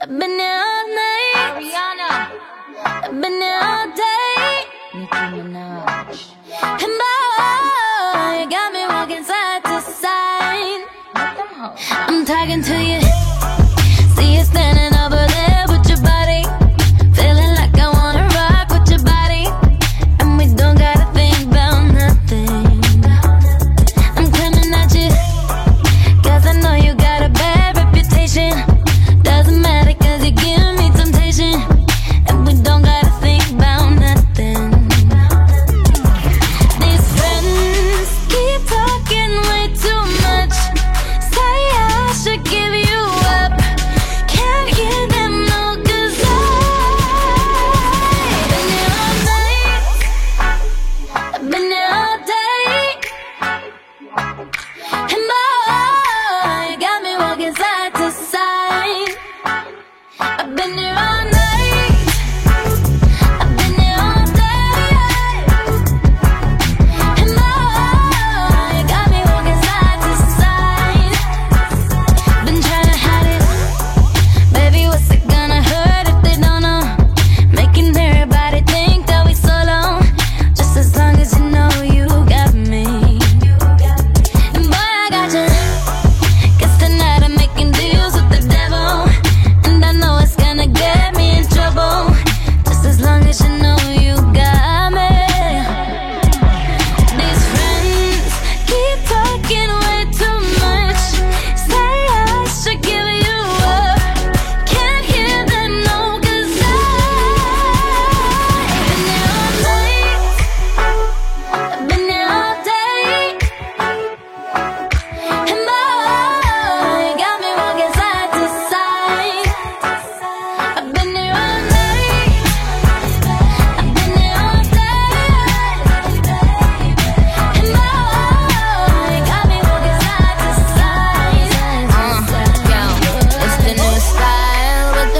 I've been here all night. Ariana. I've been here all day. Nicki Minaj. And boy, you got me walking side to side. Let them hoes. I'm talking to you.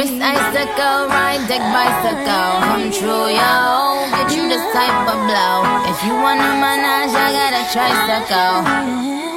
Wrist icicle, ride deck bicycle. Come true, yo. Get you this type of blow. If you wanna manage, I got a tricycle.